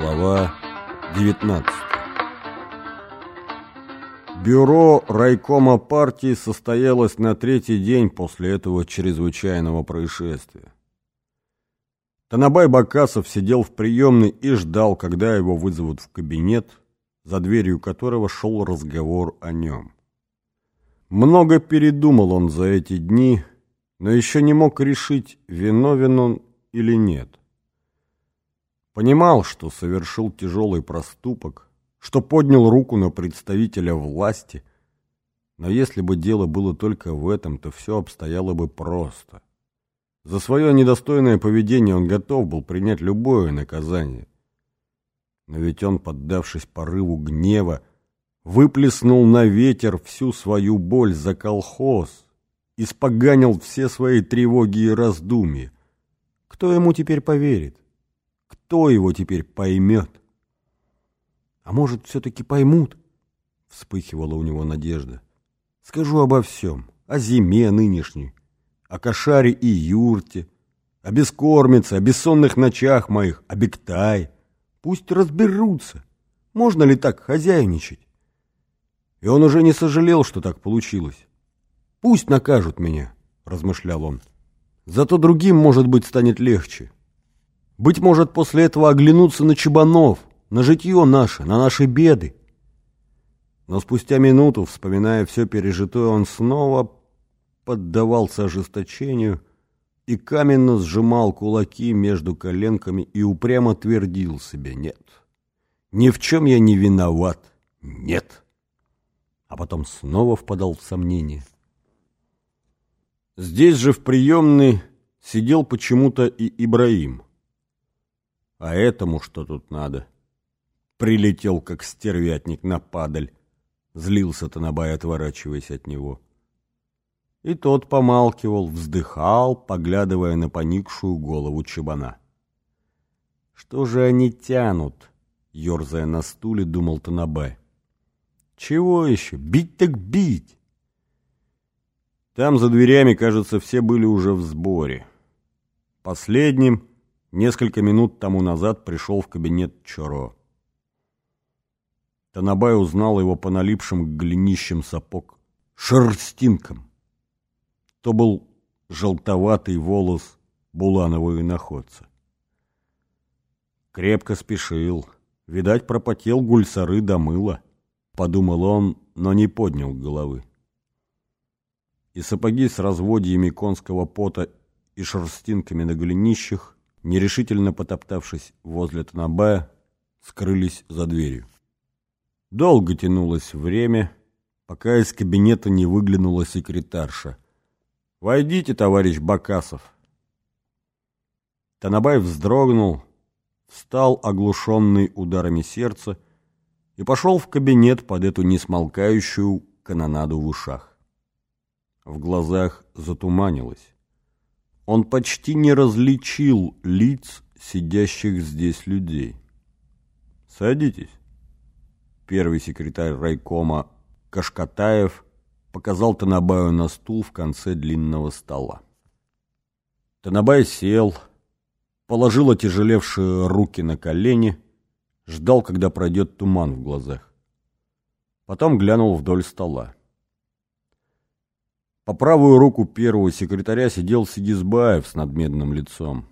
Глава 19 Бюро райкома партии состоялось на третий день после этого чрезвычайного происшествия. Танабай Бакасов сидел в приемной и ждал, когда его вызовут в кабинет, за дверью которого шел разговор о нем. Много передумал он за эти дни, но еще не мог решить, виновен он или нет. Понимал, что совершил тяжелый проступок, что поднял руку на представителя власти, но если бы дело было только в этом, то все обстояло бы просто. За свое недостойное поведение он готов был принять любое наказание. Но ведь он, поддавшись порыву гнева, выплеснул на ветер всю свою боль за колхоз, испоганил все свои тревоги и раздумья. Кто ему теперь поверит? Кто его теперь поймет? А может, все-таки поймут? Вспыхивала у него надежда. Скажу обо всем, о зиме нынешней, о кошаре и юрте, о бескормице, о бессонных ночах моих, о бектай. Пусть разберутся, можно ли так хозяйничать. И он уже не сожалел, что так получилось. Пусть накажут меня, размышлял он. Зато другим, может быть, станет легче. Быть может, после этого оглянуться на Чебанов, на житье наше, на наши беды. Но спустя минуту, вспоминая все пережитое, он снова поддавался ожесточению и каменно сжимал кулаки между коленками и упрямо твердил себе «нет». «Ни в чем я не виноват. Нет». А потом снова впадал в сомнение. Здесь же в приемной сидел почему-то и Ибраим. А этому что тут надо? Прилетел, как стервятник, на падаль. Злился Танабай, отворачиваясь от него. И тот помалкивал, вздыхал, поглядывая на поникшую голову чебана. Что же они тянут? Ёрзая на стуле, думал Танабай. Чего еще? Бить так бить! Там за дверями, кажется, все были уже в сборе. Последним Несколько минут тому назад пришел в кабинет Чоро. Танабай узнал его по налипшим голенищам сапог шерстинкам. То был желтоватый волос Буланова иноходца. Крепко спешил. Видать, пропотел гульсары до мыла. Подумал он, но не поднял головы. И сапоги с разводьями конского пота и шерстинками на голенищах нерешительно потоптавшись возле Танабая, скрылись за дверью. Долго тянулось время, пока из кабинета не выглянула секретарша. «Войдите, товарищ Бакасов!» Танабай вздрогнул, встал оглушенный ударами сердца и пошел в кабинет под эту несмолкающую канонаду в ушах. В глазах затуманилось он почти не различил лиц сидящих здесь людей. «Садитесь». Первый секретарь райкома Кашкатаев показал Танабаю на стул в конце длинного стола. Танабай сел, положил отяжелевшие руки на колени, ждал, когда пройдет туман в глазах. Потом глянул вдоль стола. По правую руку первого секретаря сидел Сигизбаев с надменным лицом.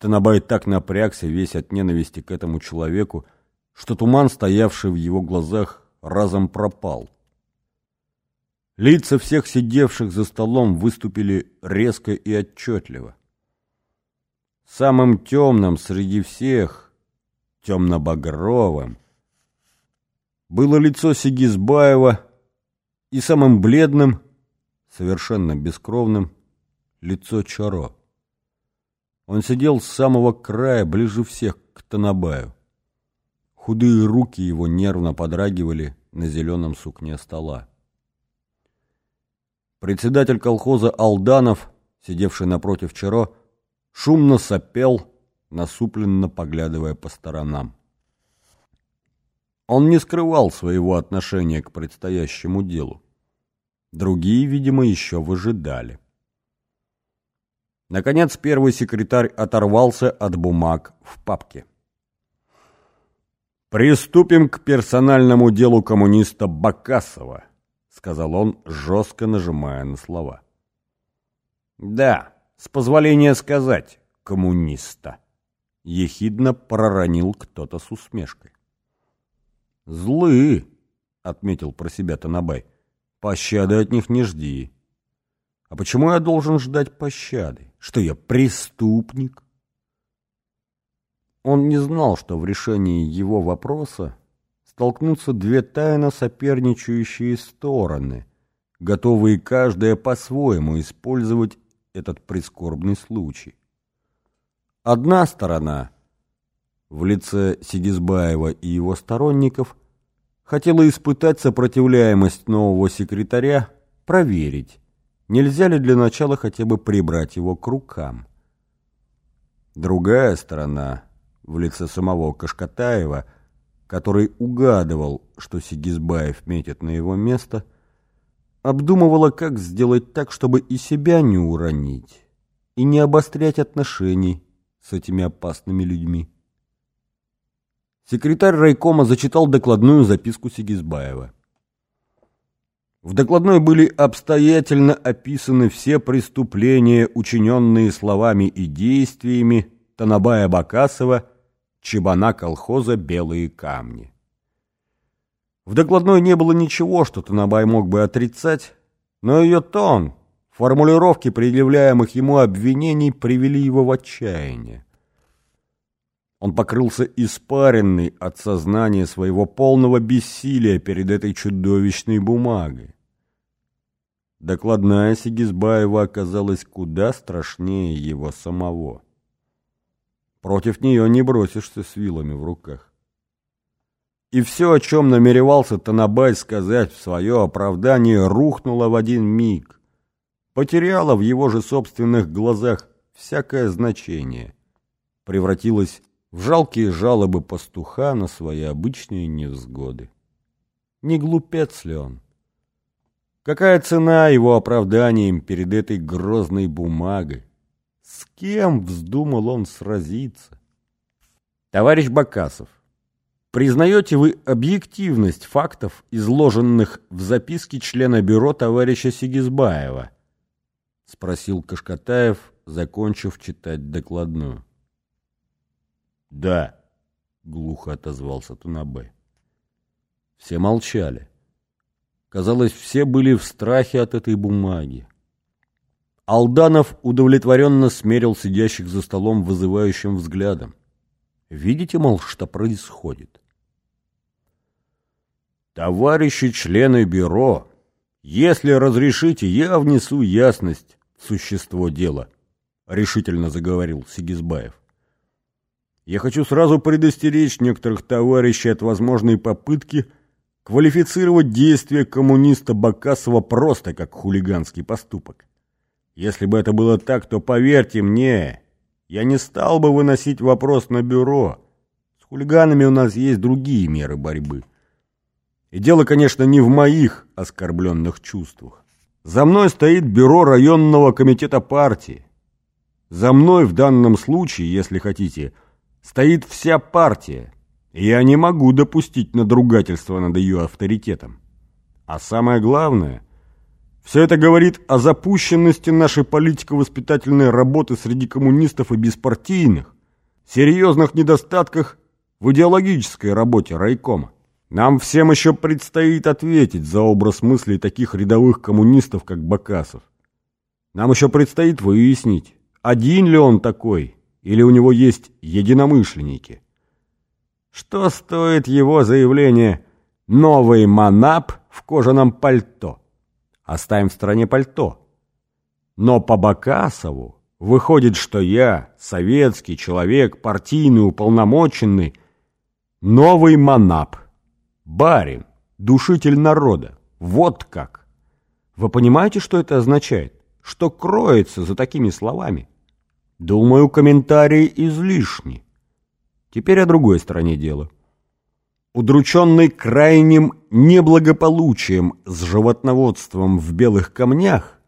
Танабай так напрягся весь от ненависти к этому человеку, что туман, стоявший в его глазах, разом пропал. Лица всех сидевших за столом выступили резко и отчетливо. Самым темным среди всех, темно-багровым, было лицо Сигизбаева и самым бледным – совершенно бескровным, лицо Чаро. Он сидел с самого края, ближе всех к Танабаю. Худые руки его нервно подрагивали на зеленом сукне стола. Председатель колхоза Алданов, сидевший напротив Чаро, шумно сопел, насупленно поглядывая по сторонам. Он не скрывал своего отношения к предстоящему делу. Другие, видимо, еще выжидали. Наконец первый секретарь оторвался от бумаг в папке. «Приступим к персональному делу коммуниста Бакасова», — сказал он, жестко нажимая на слова. «Да, с позволения сказать, коммуниста», — ехидно проронил кто-то с усмешкой. «Злы», — отметил про себя Танабай, — «пощады от них не жди». «А почему я должен ждать пощады? Что я преступник?» Он не знал, что в решении его вопроса столкнутся две тайно соперничающие стороны, готовые каждая по-своему использовать этот прискорбный случай. Одна сторона, в лице Сигизбаева и его сторонников, хотела испытать сопротивляемость нового секретаря, проверить, нельзя ли для начала хотя бы прибрать его к рукам. Другая сторона – в лице самого Кашкатаева, который угадывал, что Сигизбаев метит на его место, обдумывала, как сделать так, чтобы и себя не уронить, и не обострять отношений с этими опасными людьми. Секретарь райкома зачитал докладную записку Сигизбаева. В докладной были обстоятельно описаны все преступления, учиненные словами и действиями Танабая Бакасова чебана колхоза «Белые камни». В докладной не было ничего, что Танабай мог бы отрицать, но ее тон, формулировки предъявляемых ему обвинений привели его в отчаяние. Он покрылся испаренный от сознания своего полного бессилия перед этой чудовищной бумагой. Докладная Сигизбаева оказалась куда страшнее его самого. Против нее не бросишься с вилами в руках. И все, о чем намеревался Танабай сказать в свое оправдание, рухнуло в один миг. Потеряло в его же собственных глазах всякое значение. Превратилось в жалкие жалобы пастуха на свои обычные невзгоды. Не глупец ли он? Какая цена его оправданием перед этой грозной бумагой? С кем вздумал он сразиться? Товарищ Бакасов, признаете вы объективность фактов, изложенных в записке члена бюро товарища Сигизбаева? Спросил Кашкатаев, закончив читать докладную. Да, глухо отозвался Тунабе. Все молчали. Казалось, все были в страхе от этой бумаги. Алданов удовлетворенно смерил сидящих за столом вызывающим взглядом. Видите, мол, что происходит? Товарищи члены бюро, если разрешите, я внесу ясность в существо дела, решительно заговорил Сигизбаев. Я хочу сразу предостеречь некоторых товарищей от возможной попытки квалифицировать действия коммуниста Бакасова просто как хулиганский поступок. Если бы это было так, то поверьте мне, я не стал бы выносить вопрос на бюро. С хулиганами у нас есть другие меры борьбы. И дело, конечно, не в моих оскорбленных чувствах. За мной стоит бюро районного комитета партии. За мной в данном случае, если хотите, стоит вся партия. И я не могу допустить надругательства над ее авторитетом. А самое главное – все это говорит о запущенности нашей политико-воспитательной работы среди коммунистов и беспартийных, серьезных недостатках в идеологической работе райкома. Нам всем еще предстоит ответить за образ мыслей таких рядовых коммунистов, как Бакасов. Нам еще предстоит выяснить, один ли он такой, или у него есть единомышленники. Что стоит его заявление «Новый Манап в кожаном пальто»? Оставим в стороне пальто. Но по Бакасову выходит, что я, советский человек, партийный уполномоченный, новый манап, барин, душитель народа. Вот как. Вы понимаете, что это означает? Что кроется за такими словами? Думаю, комментарии излишни. Теперь о другой стороне дела. Удрученный крайним неблагополучием с животноводством в белых камнях,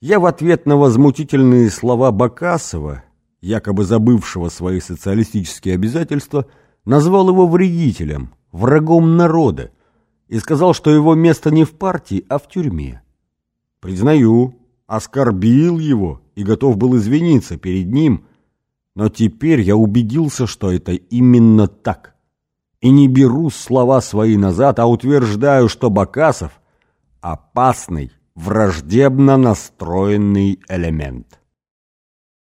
я в ответ на возмутительные слова Бакасова, якобы забывшего свои социалистические обязательства, назвал его вредителем, врагом народа, и сказал, что его место не в партии, а в тюрьме. Признаю, оскорбил его и готов был извиниться перед ним, но теперь я убедился, что это именно так. И не беру слова свои назад, а утверждаю, что Бакасов – опасный, враждебно настроенный элемент.